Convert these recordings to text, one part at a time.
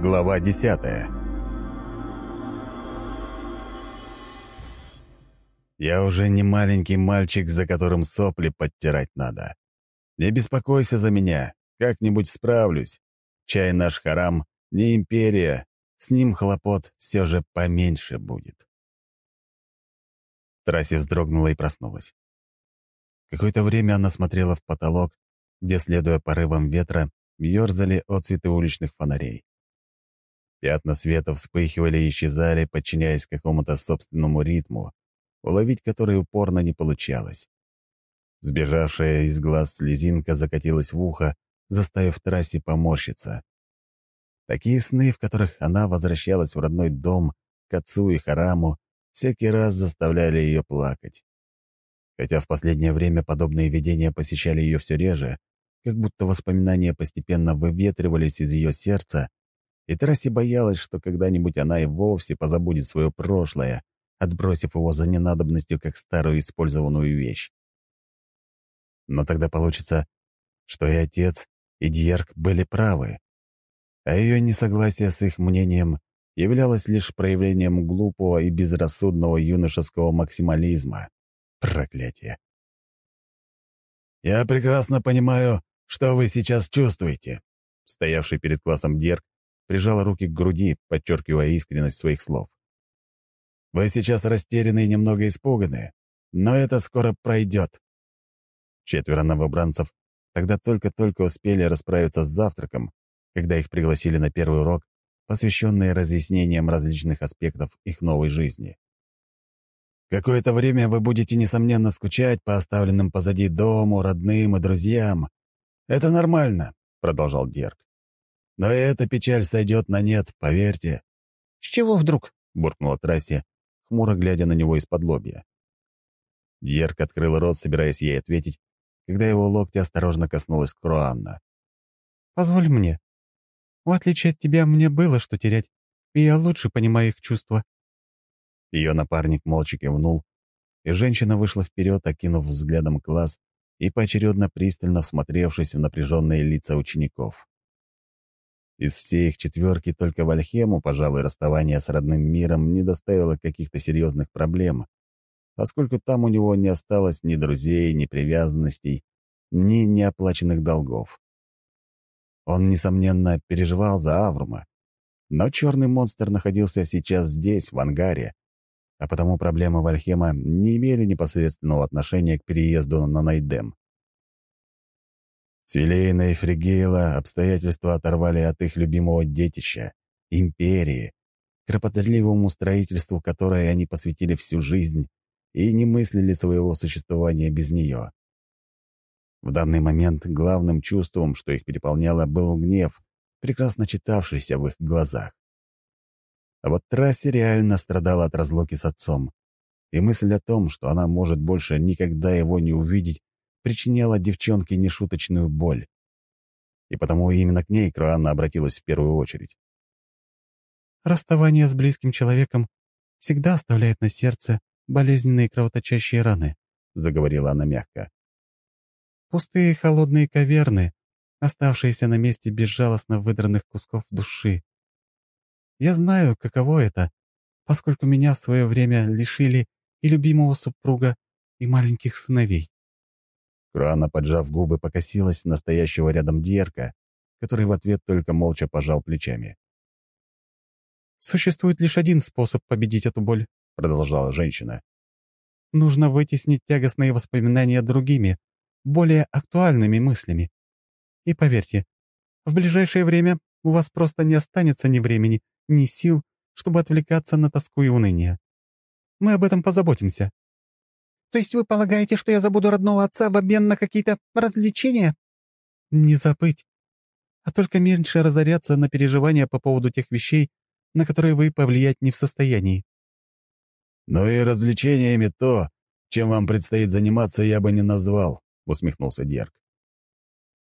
Глава десятая Я уже не маленький мальчик, за которым сопли подтирать надо. Не беспокойся за меня, как-нибудь справлюсь. Чай наш харам не империя, с ним хлопот все же поменьше будет. Трасси вздрогнула и проснулась. Какое-то время она смотрела в потолок, где, следуя порывам ветра, ерзали отцветы уличных фонарей. Пятна света вспыхивали и исчезали, подчиняясь какому-то собственному ритму, уловить который упорно не получалось. Сбежавшая из глаз слезинка закатилась в ухо, заставив трассе поморщиться. Такие сны, в которых она возвращалась в родной дом, к отцу и Хараму, всякий раз заставляли ее плакать. Хотя в последнее время подобные видения посещали ее все реже, как будто воспоминания постепенно выветривались из ее сердца, и Трасси боялась, что когда-нибудь она и вовсе позабудет свое прошлое, отбросив его за ненадобностью как старую использованную вещь. Но тогда получится, что и отец, и Дьерк были правы, а ее несогласие с их мнением являлось лишь проявлением глупого и безрассудного юношеского максимализма. Проклятие. «Я прекрасно понимаю, что вы сейчас чувствуете», стоявший перед классом Дьерк прижала руки к груди, подчеркивая искренность своих слов. «Вы сейчас растеряны и немного испуганы, но это скоро пройдет». Четверо новобранцев тогда только-только успели расправиться с завтраком, когда их пригласили на первый урок, посвященный разъяснениям различных аспектов их новой жизни. Какое-то время вы будете, несомненно, скучать по оставленным позади дому, родным и друзьям. Это нормально, — продолжал Дерг. Но эта печаль сойдет на нет, поверьте». «С чего вдруг?» — буркнула Трасси, хмуро глядя на него из-под лобья. Дьерк открыл рот, собираясь ей ответить, когда его локти осторожно коснулась Круанна. «Позволь мне. В отличие от тебя, мне было что терять, и я лучше понимаю их чувства». Ее напарник молча кивнул, и женщина вышла вперед, окинув взглядом класс и поочередно пристально всмотревшись в напряженные лица учеников. Из всей их четверки только Вальхему, пожалуй, расставание с родным миром не доставило каких-то серьезных проблем, поскольку там у него не осталось ни друзей, ни привязанностей, ни неоплаченных долгов. Он, несомненно, переживал за Аврума, но черный монстр находился сейчас здесь, в ангаре, а потому проблемы Вальхема не имели непосредственного отношения к переезду на Найдем. Свилейна и Фригейла обстоятельства оторвали от их любимого детища — империи, кропотливому строительству которой они посвятили всю жизнь и не мыслили своего существования без нее. В данный момент главным чувством, что их переполняло, был гнев, прекрасно читавшийся в их глазах. А вот Трасси реально страдала от разлуки с отцом, и мысль о том, что она может больше никогда его не увидеть, причиняла девчонке нешуточную боль. И потому именно к ней Круанна обратилась в первую очередь. «Расставание с близким человеком всегда оставляет на сердце болезненные кровоточащие раны», — заговорила она мягко. «Пустые холодные каверны, оставшиеся на месте безжалостно выдранных кусков души. Я знаю, каково это, поскольку меня в свое время лишили и любимого супруга, и маленьких сыновей. Круана, поджав губы, покосилась настоящего рядом Дьерка, который в ответ только молча пожал плечами. «Существует лишь один способ победить эту боль», — продолжала женщина. «Нужно вытеснить тягостные воспоминания другими, более актуальными мыслями. И поверьте, в ближайшее время у вас просто не останется ни времени, ни сил, чтобы отвлекаться на тоску и уныние. Мы об этом позаботимся. То есть вы полагаете, что я забуду родного отца в обмен на какие-то развлечения?» «Не забыть, а только меньше разоряться на переживания по поводу тех вещей, на которые вы повлиять не в состоянии». «Ну и развлечениями то, чем вам предстоит заниматься, я бы не назвал», — усмехнулся Дерг.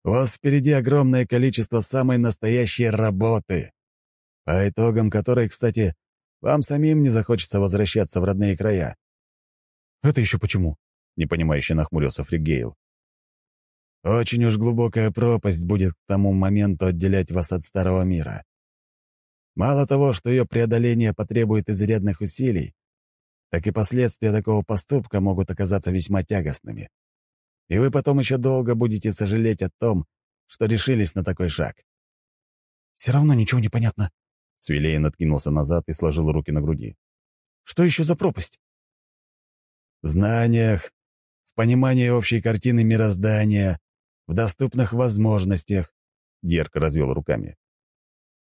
«У вас впереди огромное количество самой настоящей работы, по итогам которой, кстати, вам самим не захочется возвращаться в родные края. «Это еще почему?» — непонимающе нахмурился Фригейл. «Очень уж глубокая пропасть будет к тому моменту отделять вас от старого мира. Мало того, что ее преодоление потребует изрядных усилий, так и последствия такого поступка могут оказаться весьма тягостными. И вы потом еще долго будете сожалеть о том, что решились на такой шаг. «Все равно ничего не понятно». Свилейн откинулся назад и сложил руки на груди. «Что еще за пропасть?» «В знаниях, в понимании общей картины мироздания, в доступных возможностях», — Дерк развел руками.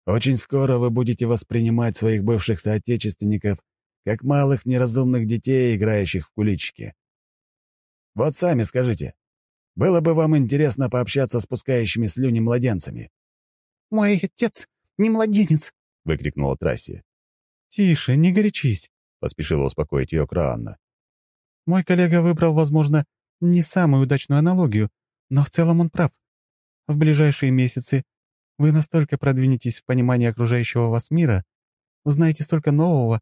«Очень скоро вы будете воспринимать своих бывших соотечественников как малых неразумных детей, играющих в куличики. Вот сами скажите, было бы вам интересно пообщаться с пускающими слюни младенцами?» «Мой отец не младенец!» — выкрикнула Трасси. «Тише, не горячись», — поспешила успокоить ее Краанна. «Мой коллега выбрал, возможно, не самую удачную аналогию, но в целом он прав. В ближайшие месяцы вы настолько продвинетесь в понимании окружающего вас мира, узнаете столько нового,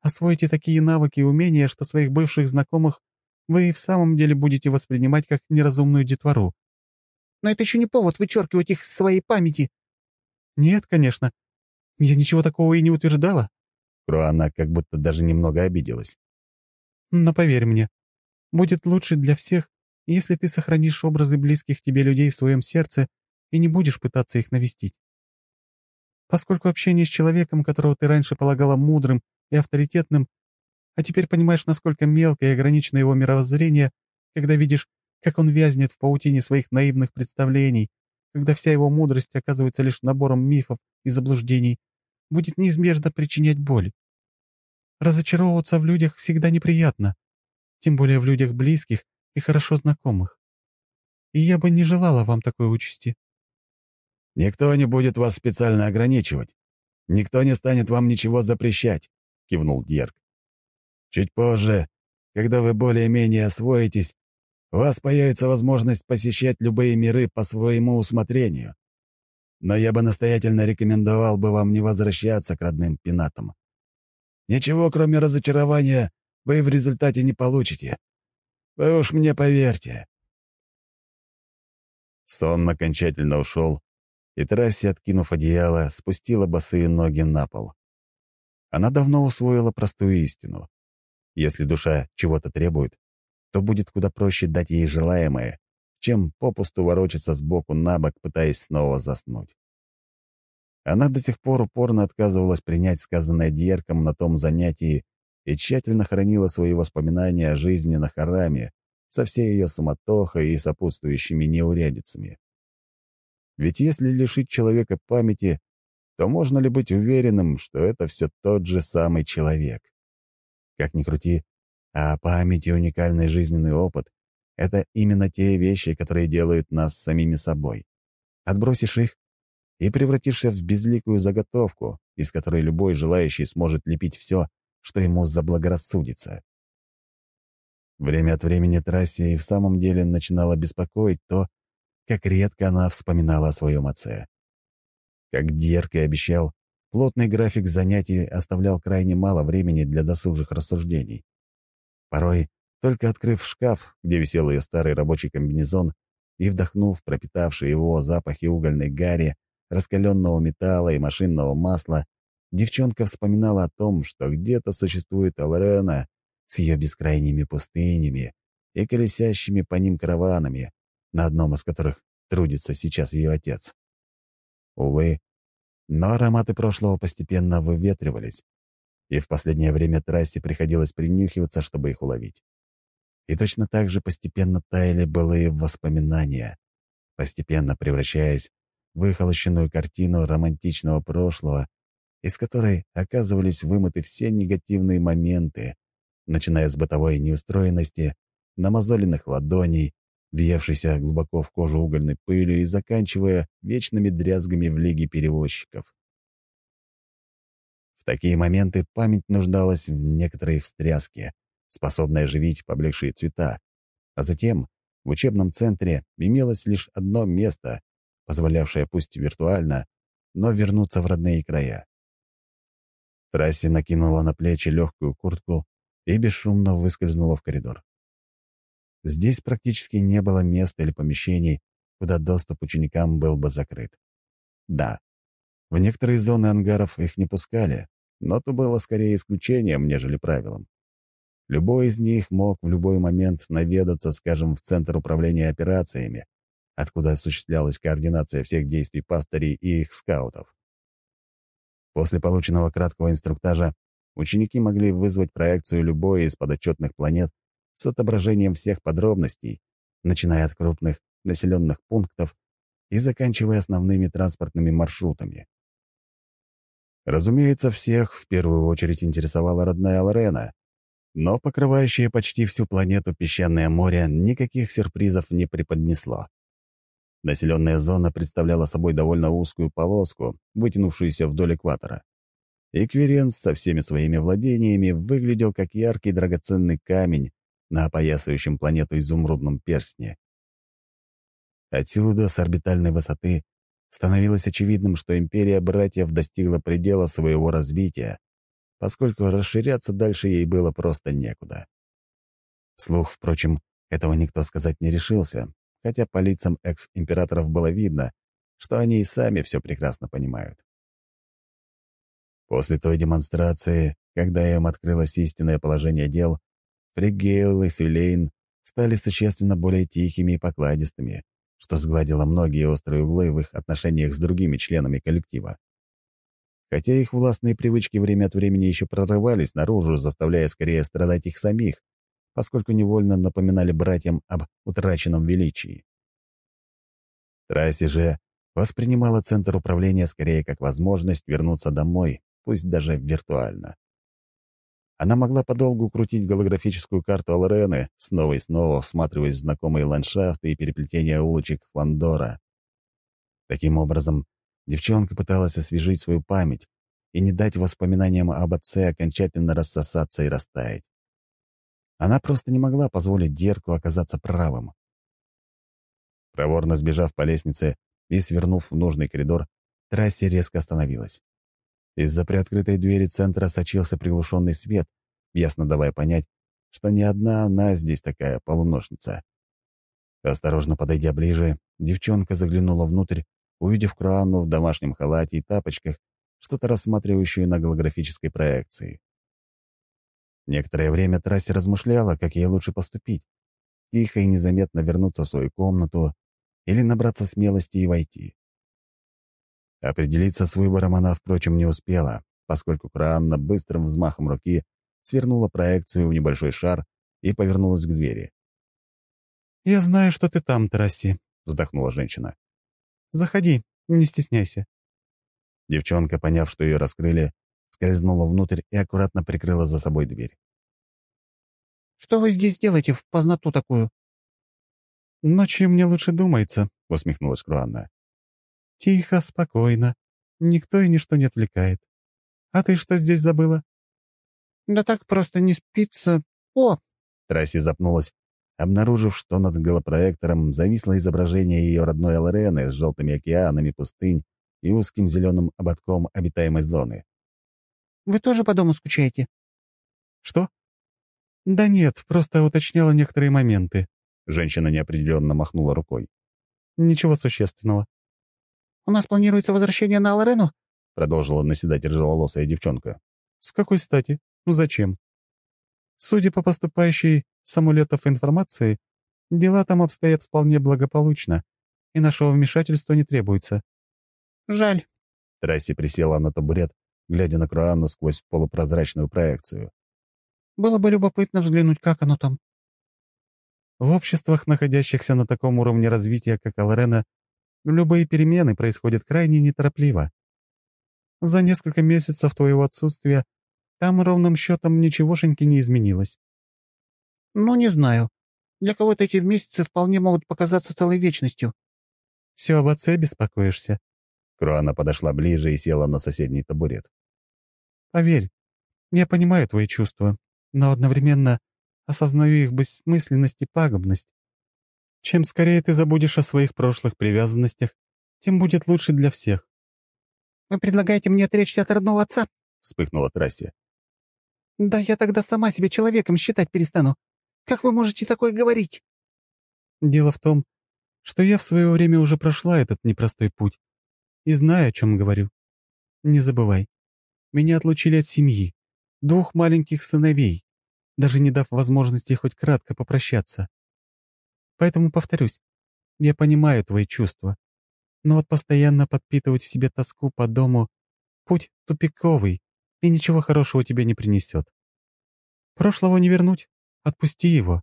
освоите такие навыки и умения, что своих бывших знакомых вы и в самом деле будете воспринимать как неразумную детвору. Но это еще не повод вычеркивать их из своей памяти. Нет, конечно. Я ничего такого и не утверждала. Круана как будто даже немного обиделась. Но поверь мне, будет лучше для всех, если ты сохранишь образы близких тебе людей в своем сердце и не будешь пытаться их навестить. Поскольку общение с человеком, которого ты раньше полагала мудрым и авторитетным, а теперь понимаешь, насколько мелко и ограничено его мировоззрение, когда видишь, как он вязнет в паутине своих наивных представлений, когда вся его мудрость оказывается лишь набором мифов и заблуждений, будет неизбежно причинять боль. Разочаровываться в людях всегда неприятно, тем более в людях близких и хорошо знакомых. И я бы не желала вам такой участи. «Никто не будет вас специально ограничивать. Никто не станет вам ничего запрещать», — кивнул Дьерк. «Чуть позже, когда вы более-менее освоитесь, у вас появится возможность посещать любые миры по своему усмотрению. Но я бы настоятельно рекомендовал бы вам не возвращаться к родным пенатам. Ничего, кроме разочарования, вы в результате не получите. Вы уж мне поверьте». Сон окончательно ушел, и Трасси, откинув одеяло, спустила босые ноги на пол. Она давно усвоила простую истину. Если душа чего-то требует, то будет куда проще дать ей желаемое, чем попусту ворочаться сбоку на бок, пытаясь снова заснуть. Она до сих пор упорно отказывалась принять сказанное Дьерком на том занятии и тщательно хранила свои воспоминания о жизни на Хараме со всей ее суматохой и сопутствующими неурядицами. Ведь если лишить человека памяти, то можно ли быть уверенным, что это все тот же самый человек? Как ни крути, а память и уникальный жизненный опыт — это именно те вещи, которые делают нас самими собой. Отбросишь их и превратишься в безликую заготовку, из которой любой желающий сможет лепить все, что ему заблагорассудится. Время от времени Трасси и в самом деле начинала беспокоить то, как редко она вспоминала о своем отце. Как Дерк и обещал, плотный график занятий оставлял крайне мало времени для досужих рассуждений. Порой, только открыв шкаф, где висел ее старый рабочий комбинезон, и вдохнув пропитавший его запахи угольной гари, раскаленного металла и машинного масла, девчонка вспоминала о том, что где-то существует Алрена с ее бескрайними пустынями и колесящими по ним караванами, на одном из которых трудится сейчас ее отец. Увы, но ароматы прошлого постепенно выветривались, и в последнее время трассе приходилось принюхиваться, чтобы их уловить. И точно так же постепенно таяли былые воспоминания, постепенно превращаясь выхолощенную картину романтичного прошлого, из которой оказывались вымыты все негативные моменты, начиная с бытовой неустроенности, намазоленных ладоней, въевшейся глубоко в кожу угольной пылью и заканчивая вечными дрязгами в лиге перевозчиков. В такие моменты память нуждалась в некоторой встряске, способной оживить поблекшие цвета, а затем в учебном центре имелось лишь одно место, позволявшее пусть виртуально, но вернуться в родные края. Трасси накинула на плечи легкую куртку и бесшумно выскользнула в коридор. Здесь практически не было места или помещений, куда доступ ученикам был бы закрыт. Да, В некоторые зоны ангаров их не пускали, но то было скорее исключением, нежели правилом. Любой из них мог в любой момент наведаться, скажем, в Центр управления операциями, откуда осуществлялась координация всех действий пастырей и их скаутов. После полученного краткого инструктажа ученики могли вызвать проекцию любой из подотчетных планет с отображением всех подробностей, начиная от крупных населенных пунктов и заканчивая основными транспортными маршрутами. Разумеется, всех в первую очередь интересовала родная Лорена, но покрывающее почти всю планету песчаное море никаких сюрпризов не преподнесло. Населенная зона представляла собой довольно узкую полоску, вытянувшуюся вдоль экватора. Эквиренс со всеми своими владениями выглядел как яркий драгоценный камень на опоясывающем планету изумрудном перстне. Отсюда, с орбитальной высоты, становилось очевидным, что империя братьев достигла предела своего развития, поскольку расширяться дальше ей было просто некуда. Вслух, впрочем, этого никто сказать не решился, хотя по лицам экс-императоров было видно, что они и сами все прекрасно понимают. После той демонстрации, когда им открылось истинное положение дел, Фригейл и Сюлейн стали существенно более тихими и покладистыми, что сгладило многие острые углы в их отношениях с другими членами коллектива. Хотя их властные привычки время от времени еще прорывались наружу, заставляя скорее страдать их самих, поскольку невольно напоминали братьям об утраченном величии. Трасси же воспринимала центр управления скорее как возможность вернуться домой, пусть даже виртуально. Она могла подолгу крутить голографическую карту Алрены, снова и снова всматриваясь в знакомые ландшафты и переплетения улочек Фландора. Таким образом, девчонка пыталась освежить свою память и не дать воспоминаниям об отце окончательно рассосаться и растаять. Она просто не могла позволить Дерку оказаться правым. Проворно сбежав по лестнице и свернув в нужный коридор, трассе резко остановилась. Из-за приоткрытой двери центра сочился приглушенный свет, ясно давая понять, что не одна она здесь такая полуношница. Осторожно подойдя ближе, девчонка заглянула внутрь, увидев Круанну в домашнем халате и тапочках, что-то рассматривающую на голографической проекции. Некоторое время Трасси размышляла, как ей лучше поступить. Тихо и незаметно вернуться в свою комнату или набраться смелости и войти. Определиться с выбором она, впрочем, не успела, поскольку Краанна быстрым взмахом руки свернула проекцию в небольшой шар и повернулась к двери. «Я знаю, что ты там, Тарасси», — вздохнула женщина. «Заходи, не стесняйся». Девчонка, поняв, что ее раскрыли, скользнула внутрь и аккуратно прикрыла за собой дверь. «Что вы здесь делаете в познату такую?» «Ночью мне лучше думается», — усмехнулась Круанна. Тихо, спокойно. Никто и ничто не отвлекает. А ты что здесь забыла?» «Да так просто не спится. О!» Трасси запнулась, обнаружив, что над голопроектором зависло изображение ее родной Алрены с желтыми океанами пустынь и узким зеленым ободком обитаемой зоны. «Вы тоже по дому скучаете?» «Что?» «Да нет, просто уточняла некоторые моменты». Женщина неопределенно махнула рукой. «Ничего существенного. «У нас планируется возвращение на Аларену?» — продолжила наседать рыжеволосая девчонка. «С какой стати? Ну зачем? Судя по поступающей с амулетов информации, дела там обстоят вполне благополучно, и нашего вмешательства не требуется». «Жаль». Трасси присела на табурет, глядя на Круанну сквозь полупрозрачную проекцию. «Было бы любопытно взглянуть, как оно там». В обществах, находящихся на таком уровне развития, как Алрена, Любые перемены происходят крайне неторопливо. За несколько месяцев твоего отсутствия там ровным счетом ничегошеньки не изменилось. Ну, не знаю. Для кого-то эти месяцы вполне могут показаться целой вечностью. Все об отце беспокоишься. Круана подошла ближе и села на соседний табурет. Поверь, я понимаю твои чувства, но одновременно осознаю их бессмысленность и пагубность. Чем скорее ты забудешь о своих прошлых привязанностях, тем будет лучше для всех. «Вы предлагаете мне отречься от родного отца?» — вспыхнула Трасси. «Да я тогда сама себя человеком считать перестану. Как вы можете такое говорить?» «Дело в том, что я в свое время уже прошла этот непростой путь и знаю, о чем говорю. Не забывай, меня отлучили от семьи, двух маленьких сыновей, даже не дав возможности хоть кратко попрощаться. Поэтому повторюсь, я понимаю твои чувства, но вот постоянно подпитывать в себе тоску по дому — путь тупиковый и ничего хорошего тебе не принесет. Прошлого не вернуть, отпусти его.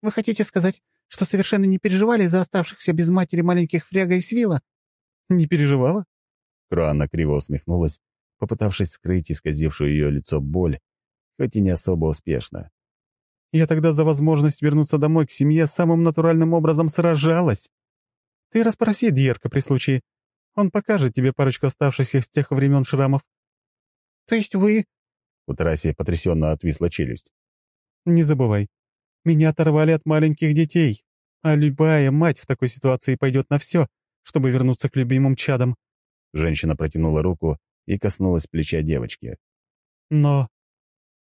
Вы хотите сказать, что совершенно не переживали за оставшихся без матери маленьких Фряга и Свила? Не переживала? Круанна криво усмехнулась, попытавшись скрыть исказившую ее лицо боль, хоть и не особо успешно. Я тогда за возможность вернуться домой к семье самым натуральным образом сражалась. Ты расспроси Дьерка при случае. Он покажет тебе парочку оставшихся с тех времен шрамов. То есть вы... У Тараси потрясенно отвисла челюсть. Не забывай, меня оторвали от маленьких детей, а любая мать в такой ситуации пойдет на все, чтобы вернуться к любимым чадам. Женщина протянула руку и коснулась плеча девочки. Но...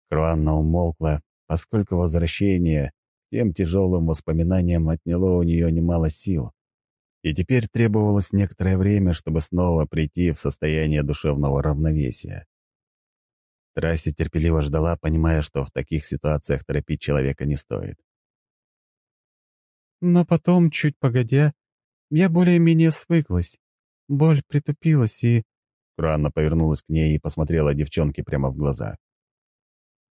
Круанна умолкла, поскольку возвращение тем тяжелым воспоминаниям отняло у нее немало сил. И теперь требовалось некоторое время, чтобы снова прийти в состояние душевного равновесия. Трасси терпеливо ждала, понимая, что в таких ситуациях торопить человека не стоит. Но потом, чуть погодя, я более-менее свыклась. Боль притупилась, и... Круанна повернулась к ней и посмотрела девчонке прямо в глаза.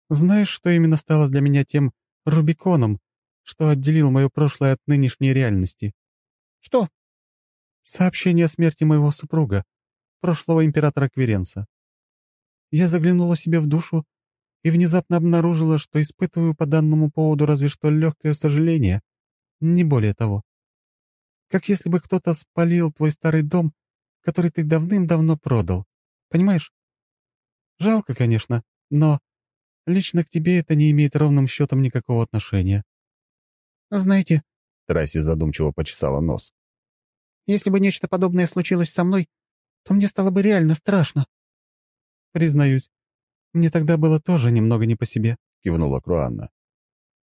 «Знаешь, что именно стало для меня тем Рубиконом, что отделил мое прошлое от нынешней реальности?» «Что?» «Сообщение о смерти моего супруга, прошлого императора Кверенса. Я заглянула себе в душу и внезапно обнаружила, что испытываю по данному поводу разве что легкое сожаление, не более того. Как если бы кто-то спалил твой старый дом, который ты давным-давно продал. Понимаешь? Жалко, конечно, но лично к тебе это не имеет ровным счетом никакого отношения. Знаете... Трасси задумчиво почесала нос. Если бы нечто подобное случилось со мной, то мне стало бы реально страшно. Признаюсь, мне тогда было тоже немного не по себе, кивнула Круанна.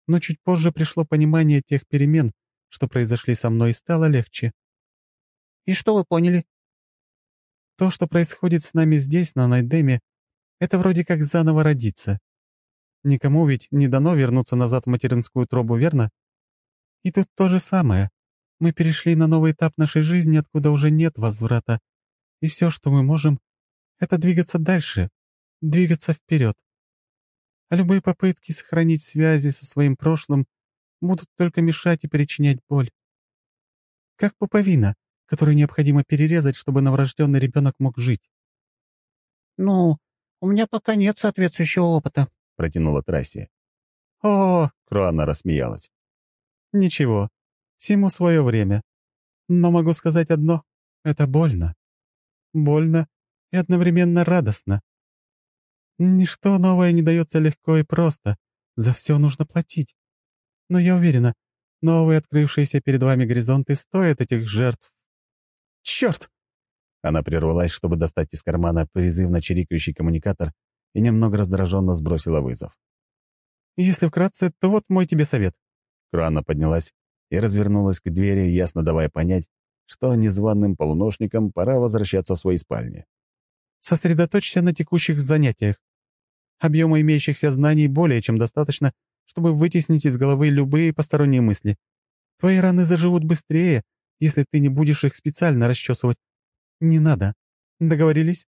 Но чуть позже пришло понимание тех перемен, что произошли со мной, стало легче. «И что вы поняли?» «То, что происходит с нами здесь, на Найдеме, это вроде как заново родиться. Никому ведь не дано вернуться назад в материнскую тробу, верно? И тут то же самое. Мы перешли на новый этап нашей жизни, откуда уже нет возврата. И все, что мы можем, это двигаться дальше, двигаться вперед. А любые попытки сохранить связи со своим прошлым будут только мешать и причинять боль. Как пуповина, которую необходимо перерезать, чтобы новорожденный ребенок мог жить. «Ну, у меня пока нет соответствующего опыта», — протянула Трасси. «О!» — Круана рассмеялась. «Ничего, всему свое время. Но могу сказать одно — это больно. Больно и одновременно радостно. Ничто новое не дается легко и просто, за все нужно платить. Но я уверена, новые открывшиеся перед вами горизонты стоят этих жертв. Черт! Она прервалась, чтобы достать из кармана призывно чирикающий коммуникатор и немного раздраженно сбросила вызов. «Если вкратце, то вот мой тебе совет». Круанна поднялась и развернулась к двери, ясно давая понять, что незваным полуношникам пора возвращаться в свои спальни. «Сосредоточься на текущих занятиях. Объема имеющихся знаний более чем достаточно, чтобы вытеснить из головы любые посторонние мысли. Твои раны заживут быстрее, если ты не будешь их специально расчесывать. Не надо. Договорились?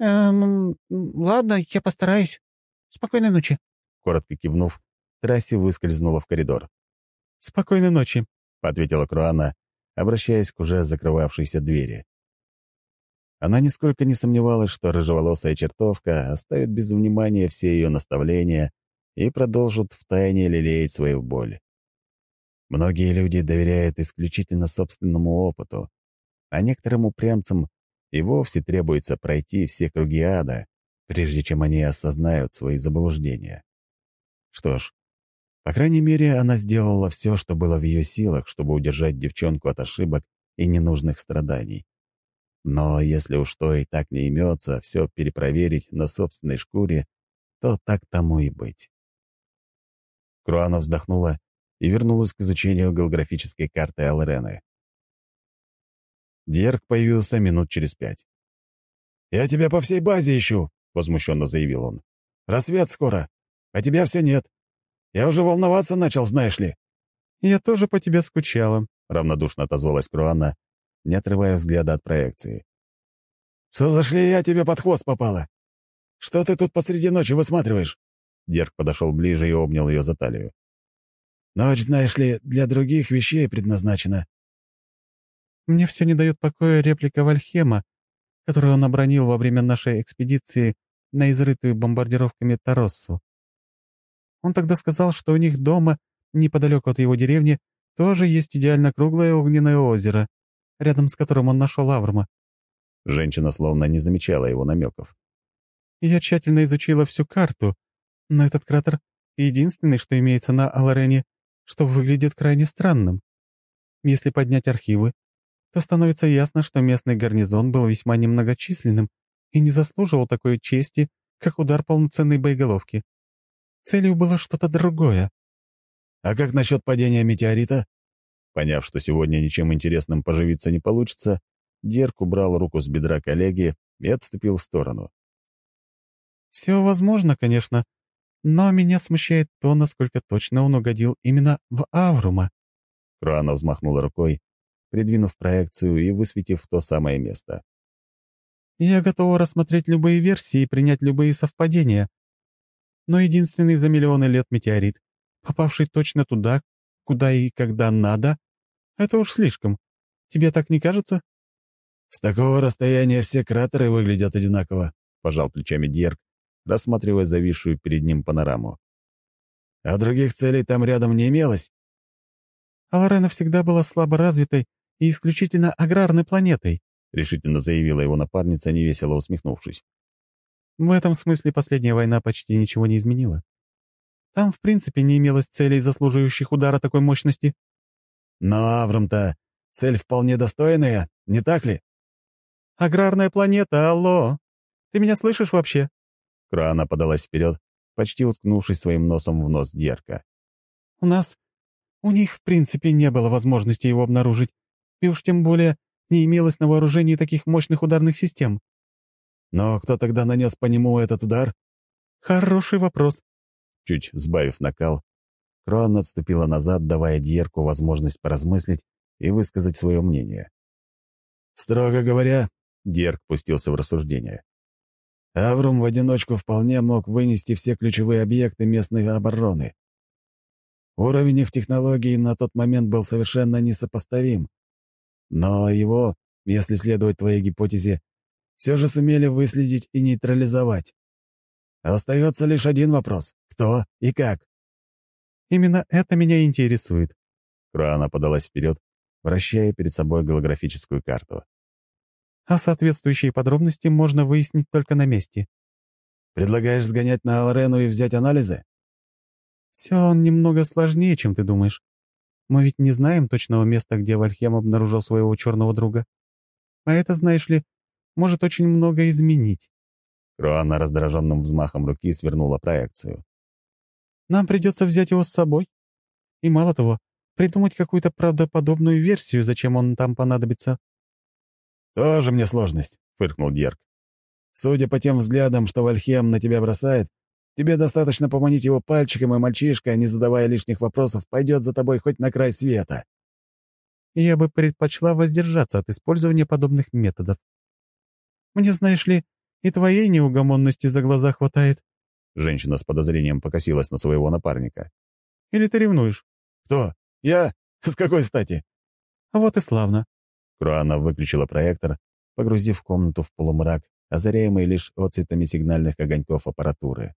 «Эм, ладно, я постараюсь. Спокойной ночи». Коротко кивнув, Трасси выскользнула в коридор. «Спокойной ночи», — ответила Круана, обращаясь к уже закрывавшейся двери. Она нисколько не сомневалась, что рыжеволосая чертовка оставит без внимания все ее наставления и продолжит втайне лелеять свою боль. Многие люди доверяют исключительно собственному опыту, а некоторым упрямцам и вовсе требуется пройти все круги ада, прежде чем они осознают свои заблуждения. Что ж, по крайней мере, она сделала все, что было в ее силах, чтобы удержать девчонку от ошибок и ненужных страданий. Но если уж то и так не имется все перепроверить на собственной шкуре, то так тому и быть. Круана вздохнула и вернулась к изучению географической карты Алрены. Дерг появился минут через пять. «Я тебя по всей базе ищу», — возмущенно заявил он. «Рассвет скоро, а тебя все нет. Я уже волноваться начал, знаешь ли». «Я тоже по тебе скучала», — равнодушно отозвалась Круанна, не отрывая взгляда от проекции. «Что за шлея тебе под хвост попала? Что ты тут посреди ночи высматриваешь?» Дерг подошел ближе и обнял ее за талию. «Ночь, знаешь ли, для других вещей предназначена». «Мне все не дает покоя реплика Вальхема, которую он обронил во время нашей экспедиции на изрытую бомбардировками Тароссу. Он тогда сказал, что у них дома, неподалеку от его деревни, тоже есть идеально круглое огненное озеро, рядом с которым он нашел Аврма. Женщина словно не замечала его намеков. Я тщательно изучила всю карту, но этот кратер — единственный, что имеется на Аларене, что выглядит крайне странным. Если поднять архивы, то становится ясно, что местный гарнизон был весьма немногочисленным и не заслуживал такой чести, как удар полноценной боеголовки. Целью было что-то другое. «А как насчет падения метеорита?» Поняв, что сегодня ничем интересным поживиться не получится, Дерк убрал руку с бедра коллеги и отступил в сторону. «Все возможно, конечно, но меня смущает то, насколько точно он угодил именно в Аврума». Круана взмахнула рукой, придвинув проекцию и высветив то самое место. «Я готова рассмотреть любые версии и принять любые совпадения. Но единственный за миллионы лет метеорит, попавший точно туда, куда и когда надо, это уж слишком. Тебе так не кажется?» «С такого расстояния все кратеры выглядят одинаково», — пожал плечами Дьерк, рассматривая зависшую перед ним панораму. «А других целей там рядом не имелось?» «Аларена всегда была слабо развитой и исключительно аграрной планетой», — решительно заявила его напарница, невесело усмехнувшись. «В этом смысле последняя война почти ничего не изменила. Там, в принципе, не имелось целей, заслуживающих удара такой мощности». «Но Аврам-то цель вполне достойная, не так ли?» «Аграрная планета, алло! Ты меня слышишь вообще?» Крана подалась вперед, почти уткнувшись своим носом в нос Дерка. «У нас... У них, в принципе, не было возможности его обнаружить, и уж тем более не имелось на вооружении таких мощных ударных систем». «Но кто тогда нанес по нему этот удар?» «Хороший вопрос». Чуть сбавив накал, Крон отступила назад, давая Дьерку возможность поразмыслить и высказать свое мнение. «Строго говоря, Дерг пустился в рассуждение. Аврум в одиночку вполне мог вынести все ключевые объекты местной обороны. Уровень их технологий на тот момент был совершенно несопоставим. Но его, если следовать твоей гипотезе, все же сумели выследить и нейтрализовать. Остается лишь один вопрос — кто и как? Именно это меня интересует. Круана подалась вперед, вращая перед собой голографическую карту а соответствующие подробности можно выяснить только на месте. Предлагаешь сгонять на Алрену и взять анализы? Все немного сложнее, чем ты думаешь. Мы ведь не знаем точного места, где Вальхем обнаружил своего черного друга. А это, знаешь ли, может очень много изменить. Круанна раздраженным взмахом руки свернула проекцию. Нам придется взять его с собой. И мало того, придумать какую-то правдоподобную версию, зачем он там понадобится. «Тоже мне сложность», — фыркнул Дьерк. «Судя по тем взглядам, что Вальхем на тебя бросает, тебе достаточно поманить его пальчиком, и мальчишка, не задавая лишних вопросов, пойдет за тобой хоть на край света». Я бы предпочла воздержаться от использования подобных методов. Мне, знаешь ли, и твоей неугомонности за глаза хватает. Женщина с подозрением покосилась на своего напарника. Или ты ревнуешь? Кто? Я? С какой стати? Вот и славно. Круана выключила проектор, погрузив комнату в полумрак, озаряемый лишь отцветами сигнальных огоньков аппаратуры.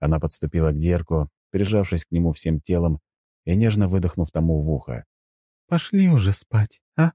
Она подступила к Дерку, прижавшись к нему всем телом и нежно выдохнув тому в ухо. «Пошли уже спать, а?»